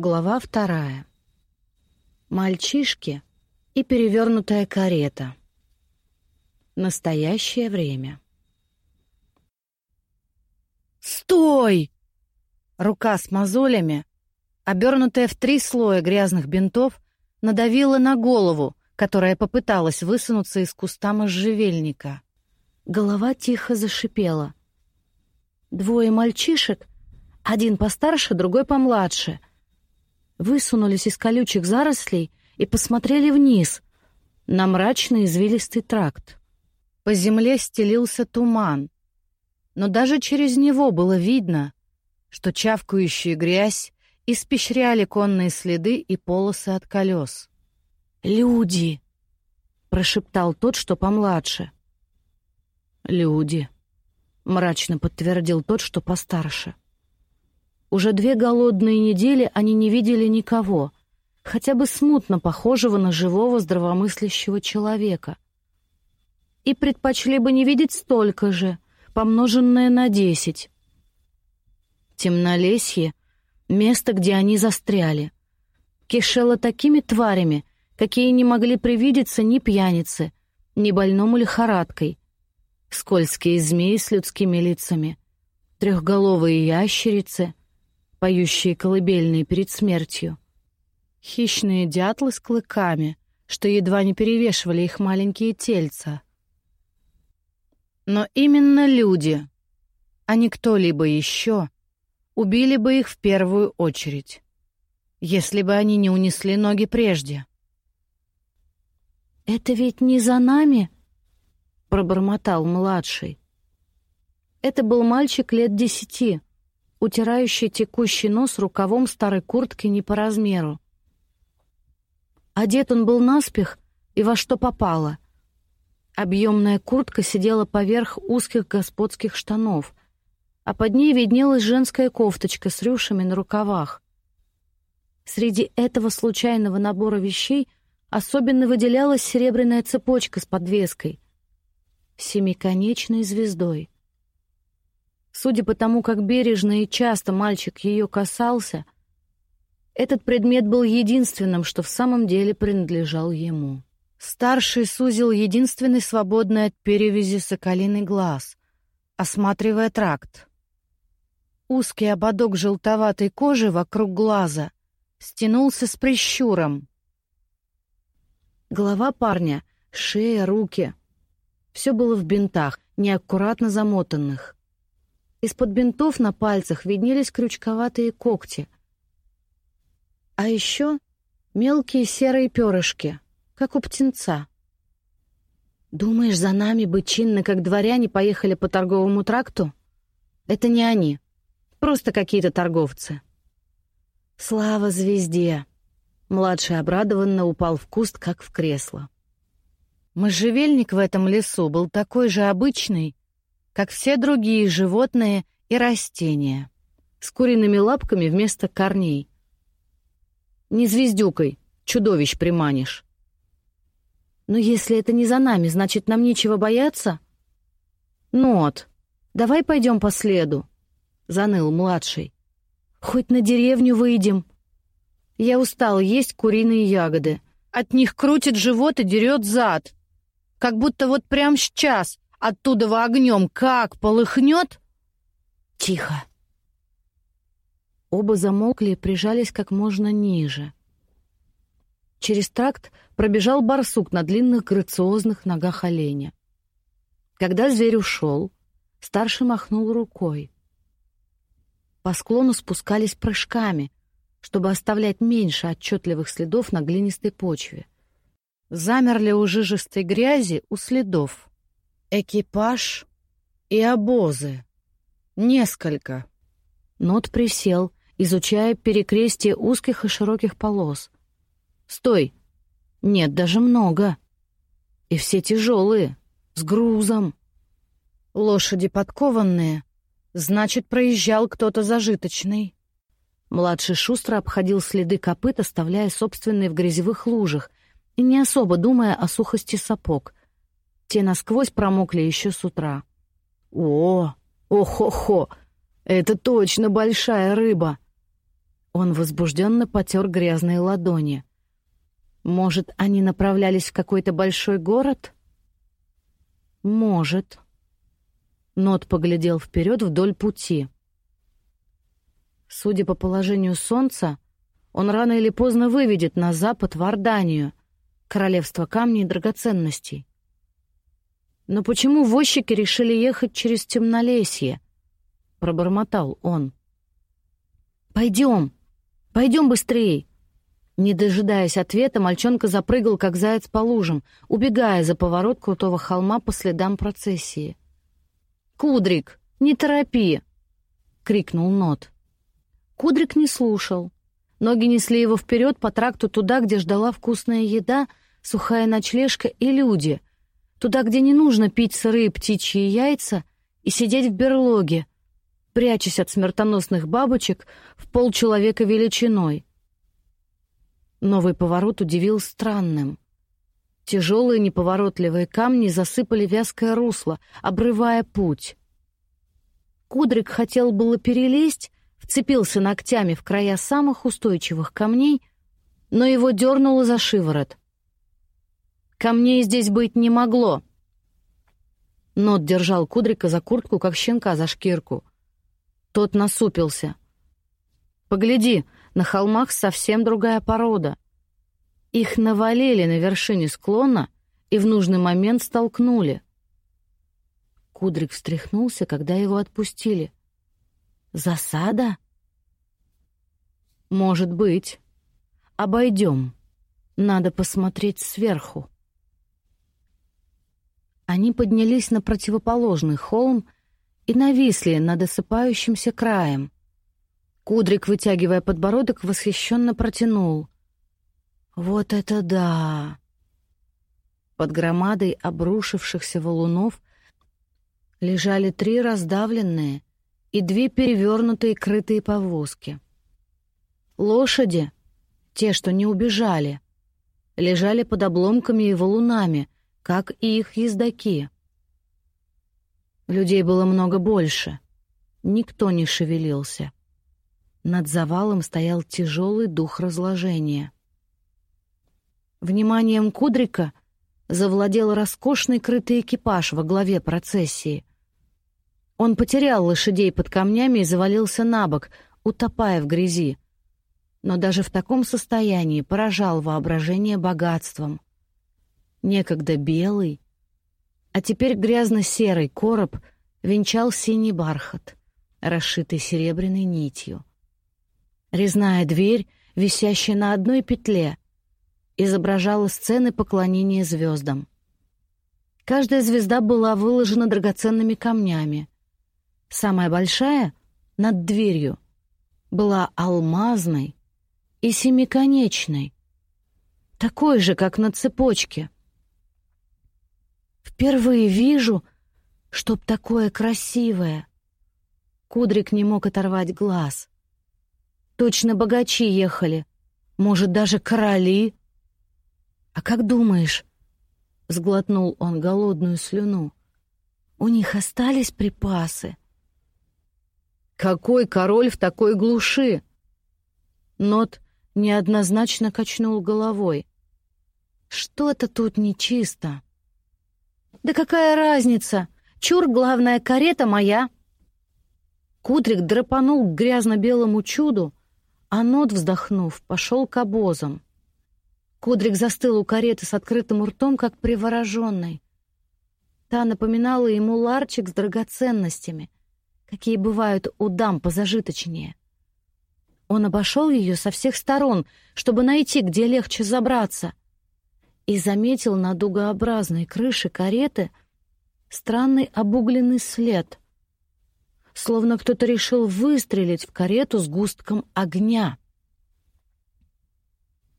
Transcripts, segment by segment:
Глава вторая. Мальчишки и перевернутая карета. Настоящее время. «Стой!» Рука с мозолями, обернутая в три слоя грязных бинтов, надавила на голову, которая попыталась высунуться из куста можжевельника. Голова тихо зашипела. Двое мальчишек, один постарше, другой помладше — высунулись из колючих зарослей и посмотрели вниз, на мрачный извилистый тракт. По земле стелился туман, но даже через него было видно, что чавкающая грязь испещряли конные следы и полосы от колес. «Люди!» — прошептал тот, что помладше. «Люди!» — мрачно подтвердил тот, что постарше. Уже две голодные недели они не видели никого, хотя бы смутно похожего на живого здравомыслящего человека. И предпочли бы не видеть столько же, помноженное на десять. Темнолесье — место, где они застряли. Кишело такими тварями, какие не могли привидеться ни пьянице, ни больному лихорадкой. Скользкие змеи с людскими лицами, трехголовые ящерицы — поющие колыбельные перед смертью. Хищные дятлы с клыками, что едва не перевешивали их маленькие тельца. Но именно люди, а не кто-либо еще, убили бы их в первую очередь, если бы они не унесли ноги прежде. «Это ведь не за нами?» — пробормотал младший. Это был мальчик лет десяти — утирающий текущий нос рукавом старой куртки не по размеру. Одет он был наспех и во что попало. Объемная куртка сидела поверх узких господских штанов, а под ней виднелась женская кофточка с рюшами на рукавах. Среди этого случайного набора вещей особенно выделялась серебряная цепочка с подвеской, семиконечной звездой — Судя по тому, как бережно и часто мальчик ее касался, этот предмет был единственным, что в самом деле принадлежал ему. Старший сузил единственный свободный от перевязи соколиный глаз, осматривая тракт. Узкий ободок желтоватой кожи вокруг глаза стянулся с прищуром. Голова парня, шея, руки — все было в бинтах, неаккуратно замотанных. Из-под бинтов на пальцах виднелись крючковатые когти. А еще мелкие серые перышки, как у птенца. «Думаешь, за нами бы чинно, как дворяне, поехали по торговому тракту? Это не они, просто какие-то торговцы». «Слава звезде!» Младший обрадованно упал в куст, как в кресло. Можжевельник в этом лесу был такой же обычный, как все другие животные и растения, с куриными лапками вместо корней. Не звездюкой, чудовищ приманишь. Но если это не за нами, значит, нам нечего бояться? Нот, давай пойдем по следу, заныл младший. Хоть на деревню выйдем. Я устал есть куриные ягоды. От них крутит живот и дерет зад. Как будто вот прям сейчас Оттуда во огнем как полыхнет? Тихо. Оба замолкли и прижались как можно ниже. Через тракт пробежал барсук на длинных грациозных ногах оленя. Когда зверь ушел, старший махнул рукой. По склону спускались прыжками, чтобы оставлять меньше отчетливых следов на глинистой почве. Замерли у жижистой грязи у следов. Экипаж и обозы. Несколько. Нот присел, изучая перекрестие узких и широких полос. «Стой! Нет, даже много. И все тяжелые, с грузом. Лошади подкованные, значит, проезжал кто-то зажиточный». Младший шустро обходил следы копыт, оставляя собственные в грязевых лужах, и не особо думая о сухости сапог. Те насквозь промокли еще с утра. «О, охо-хо! Это точно большая рыба! Он возбужденно потер грязные ладони. Может, они направлялись в какой-то большой город? Может. Нот поглядел вперед вдоль пути. Судя по положению солнца, он рано или поздно выведет на запад в Орданию, королевство камней и драгоценностей. Но почему возчики решили ехать через темнолесье? Пробормотал он. Пойдем, пойдем быстрее. Не дожидаясь ответа, мальчонка запрыгал, как заяц по лужам, убегая за поворот крутого холма по следам процессии. «Кудрик, не торопи!» — крикнул Нот. Кудрик не слушал. Ноги несли его вперед по тракту туда, где ждала вкусная еда, сухая ночлежка и люди. Туда, где не нужно пить сырые птичьи яйца и сидеть в берлоге, прячась от смертоносных бабочек в полчеловека величиной. Новый поворот удивил странным. Тяжелые неповоротливые камни засыпали вязкое русло, обрывая путь. Кудрик хотел было перелезть, вцепился ногтями в края самых устойчивых камней, но его дернуло за шиворот. «Камней здесь быть не могло!» Нот держал Кудрика за куртку, как щенка за шкирку. Тот насупился. «Погляди, на холмах совсем другая порода. Их навалили на вершине склона и в нужный момент столкнули. Кудрик встряхнулся, когда его отпустили. «Засада?» «Может быть. Обойдем. Надо посмотреть сверху». Они поднялись на противоположный холм и нависли над осыпающимся краем — Кудрик, вытягивая подбородок, восхищенно протянул. «Вот это да!» Под громадой обрушившихся валунов лежали три раздавленные и две перевернутые крытые повозки. Лошади, те, что не убежали, лежали под обломками и валунами, как и их ездаки. Людей было много больше. Никто не шевелился. Над завалом стоял тяжелый дух разложения. Вниманием Кудрика завладел роскошный крытый экипаж во главе процессии. Он потерял лошадей под камнями и завалился на бок, утопая в грязи. Но даже в таком состоянии поражал воображение богатством. Некогда белый, а теперь грязно-серый короб венчал синий бархат, расшитый серебряной нитью. Резная дверь, висящая на одной петле, изображала сцены поклонения звездам. Каждая звезда была выложена драгоценными камнями. Самая большая, над дверью, была алмазной и семиконечной, такой же, как на цепочке. Впервые вижу, чтоб такое красивое. Кудрик не мог оторвать глаз. Точно богачи ехали. Может, даже короли. А как думаешь, — сглотнул он голодную слюну, — у них остались припасы? Какой король в такой глуши? Нот неоднозначно качнул головой. Что-то тут нечисто. Да какая разница? Чур, главная карета моя. Кудрик драпанул к грязно-белому чуду, а Нот, вздохнув, пошел к обозам. Кудрик застыл у кареты с открытым ртом, как привороженный. Та напоминала ему ларчик с драгоценностями, какие бывают у дам позажиточнее. Он обошел ее со всех сторон, чтобы найти, где легче забраться, и заметил на дугообразной крыше кареты странный обугленный след — словно кто-то решил выстрелить в карету с густком огня.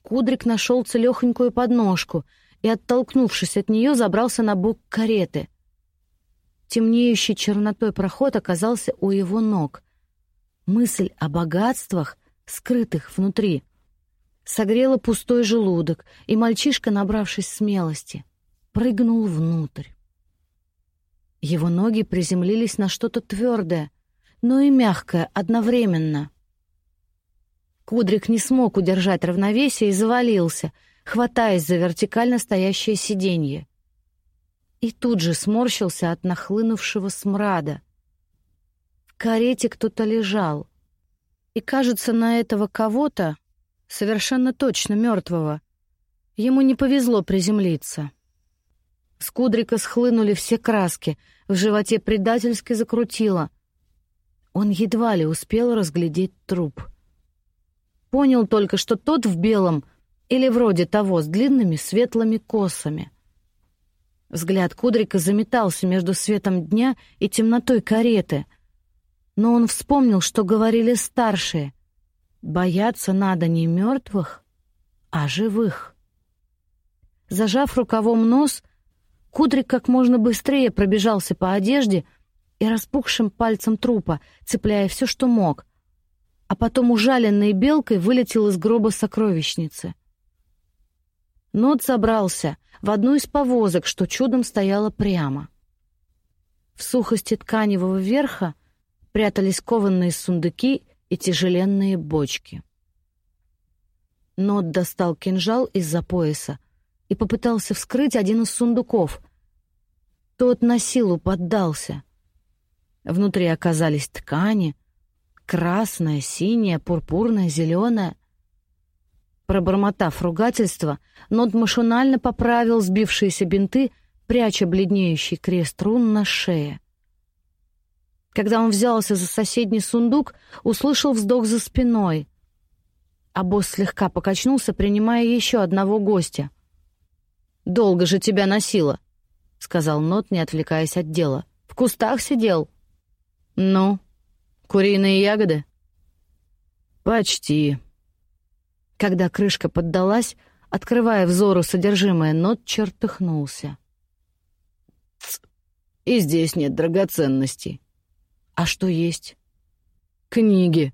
Кудрик нашел целехонькую подножку и, оттолкнувшись от нее, забрался на бок кареты. Темнеющий чернотой проход оказался у его ног. Мысль о богатствах, скрытых внутри, согрела пустой желудок, и мальчишка, набравшись смелости, прыгнул внутрь. Его ноги приземлились на что-то твердое, но и мягкое одновременно. Кудрик не смог удержать равновесие и завалился, хватаясь за вертикально стоящее сиденье. И тут же сморщился от нахлынувшего смрада. В карете кто-то лежал. И, кажется, на этого кого-то, совершенно точно мертвого, ему не повезло приземлиться. С Кудрика схлынули все краски, в животе предательски закрутило. Он едва ли успел разглядеть труп. Понял только, что тот в белом или вроде того с длинными светлыми косами. Взгляд Кудрика заметался между светом дня и темнотой кареты. Но он вспомнил, что говорили старшие. Бояться надо не мертвых, а живых. Зажав рукавом нос, Кудрик как можно быстрее пробежался по одежде и распухшим пальцем трупа, цепляя все, что мог, а потом ужаленной белкой вылетел из гроба сокровищницы. Нот собрался в одну из повозок, что чудом стояла прямо. В сухости тканевого верха прятались кованные сундуки и тяжеленные бочки. Нот достал кинжал из-за пояса и попытался вскрыть один из сундуков. Тот на силу поддался. Внутри оказались ткани, красная, синяя, пурпурная, зеленая. Пробормотав ругательство, Нот машинально поправил сбившиеся бинты, пряча бледнеющий крест рун на шее. Когда он взялся за соседний сундук, услышал вздох за спиной. А босс слегка покачнулся, принимая еще одного гостя — «Долго же тебя носило», — сказал Нот, не отвлекаясь от дела. «В кустах сидел». «Ну, куриные ягоды?» «Почти». Когда крышка поддалась, открывая взору содержимое, Нот чертыхнулся. «Ц, и здесь нет драгоценностей». «А что есть?» «Книги».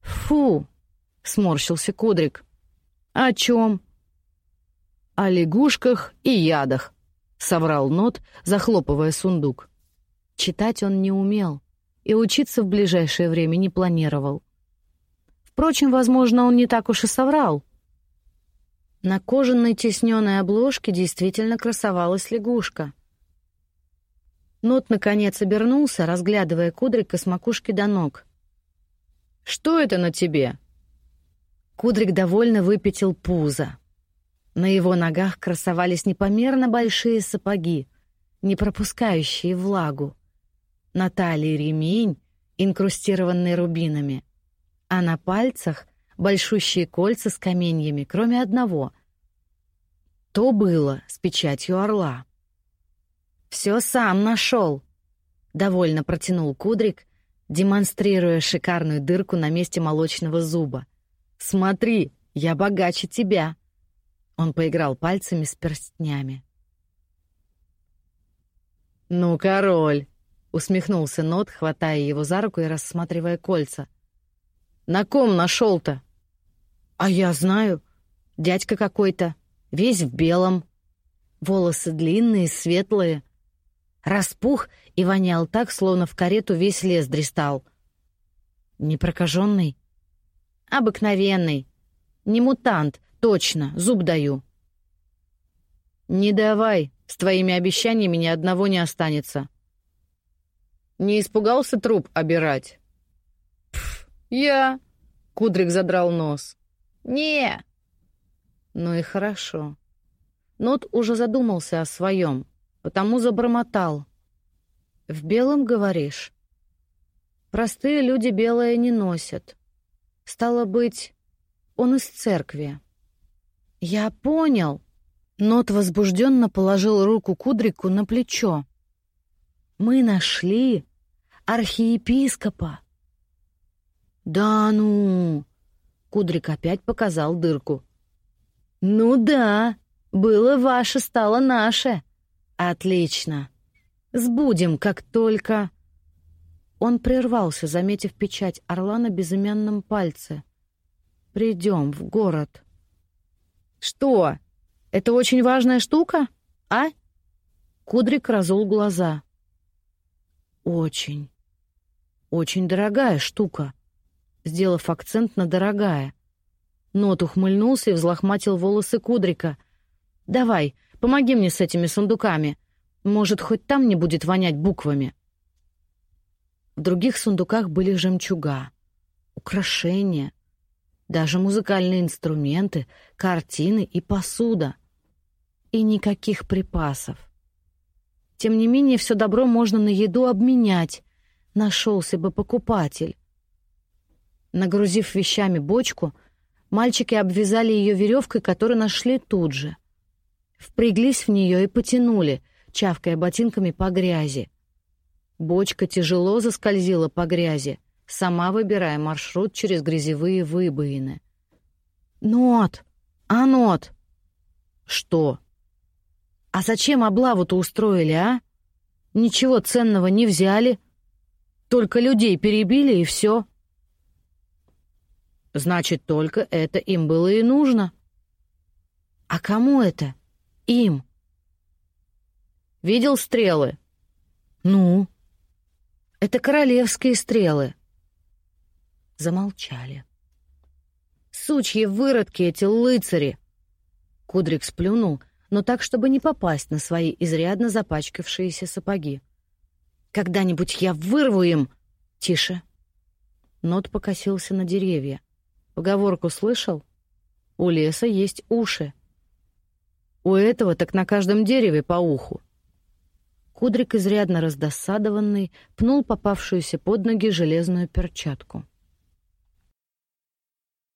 «Фу!» — сморщился Кудрик. «О чем?» «О лягушках и ядах», — соврал Нот, захлопывая сундук. Читать он не умел и учиться в ближайшее время не планировал. Впрочем, возможно, он не так уж и соврал. На кожаной тесненной обложке действительно красовалась лягушка. Нот, наконец, обернулся, разглядывая Кудрика с макушки до ног. «Что это на тебе?» Кудрик довольно выпятил пузо. На его ногах красовались непомерно большие сапоги, не пропускающие влагу. На талии ремень, инкрустированный рубинами, а на пальцах большущие кольца с каменьями, кроме одного. То было с печатью орла. «Все сам нашел», — довольно протянул Кудрик, демонстрируя шикарную дырку на месте молочного зуба. «Смотри, я богаче тебя». Он поиграл пальцами с перстнями. «Ну, король!» — усмехнулся Нот, хватая его за руку и рассматривая кольца. «На ком нашел-то?» «А я знаю. Дядька какой-то. Весь в белом. Волосы длинные, светлые. Распух и вонял так, словно в карету весь лес дристал. Непрокаженный? Обыкновенный. Не мутант, Точно, зуб даю. Не давай, с твоими обещаниями ни одного не останется. Не испугался труп обирать? Пф, я. Кудрик задрал нос. Не. Ну и хорошо. Нот уже задумался о своем, потому забормотал. В белом говоришь? Простые люди белое не носят. Стало быть, он из церкви. «Я понял!» Нот возбужденно положил руку Кудрику на плечо. «Мы нашли архиепископа!» «Да ну!» Кудрик опять показал дырку. «Ну да, было ваше, стало наше. Отлично. Сбудем, как только...» Он прервался, заметив печать орла на безымянном пальце. «Придем в город». «Что? Это очень важная штука, а?» Кудрик разул глаза. «Очень, очень дорогая штука. сделав акцент на «дорогая». Нот ухмыльнулся и взлохматил волосы Кудрика. «Давай, помоги мне с этими сундуками. Может, хоть там не будет вонять буквами». В других сундуках были жемчуга, украшения, даже музыкальные инструменты, картины и посуда. И никаких припасов. Тем не менее, все добро можно на еду обменять. Нашелся бы покупатель. Нагрузив вещами бочку, мальчики обвязали ее веревкой, которую нашли тут же. Впряглись в нее и потянули, чавкая ботинками по грязи. Бочка тяжело заскользила по грязи, сама выбирая маршрут через грязевые выбоины. «Нот! А, Нот!» «Что?» «А зачем облаву-то устроили, а? Ничего ценного не взяли, только людей перебили и все». «Значит, только это им было и нужно». «А кому это? Им?» «Видел стрелы?» «Ну?» «Это королевские стрелы». Замолчали. «Сучьи выродки эти лыцари!» Кудрик сплюнул, но так, чтобы не попасть на свои изрядно запачкавшиеся сапоги. «Когда-нибудь я вырву им!» «Тише!» Нот покосился на деревья. Поговорку слышал? У леса есть уши. У этого так на каждом дереве по уху. Кудрик, изрядно раздосадованный, пнул попавшуюся под ноги железную перчатку.